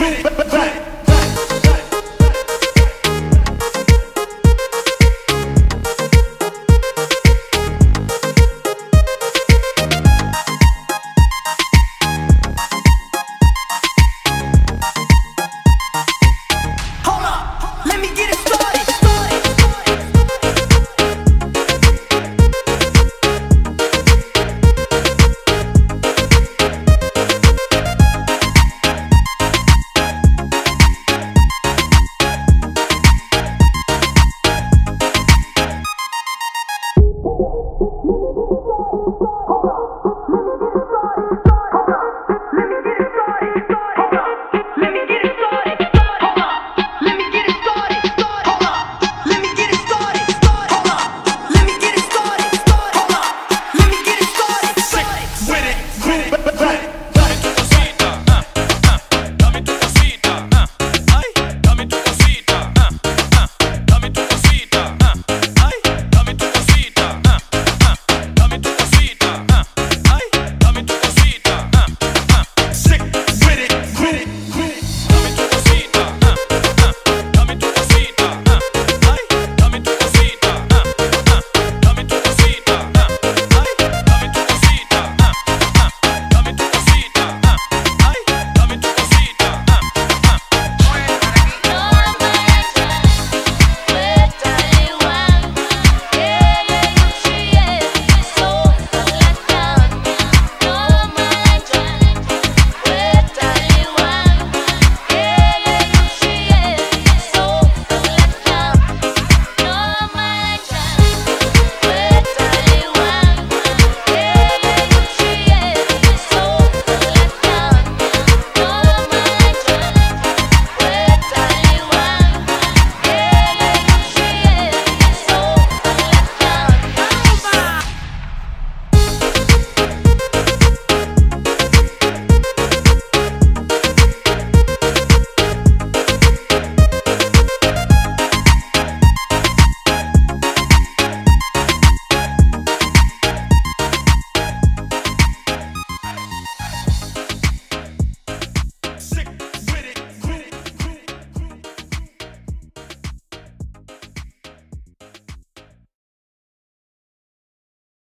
crew back.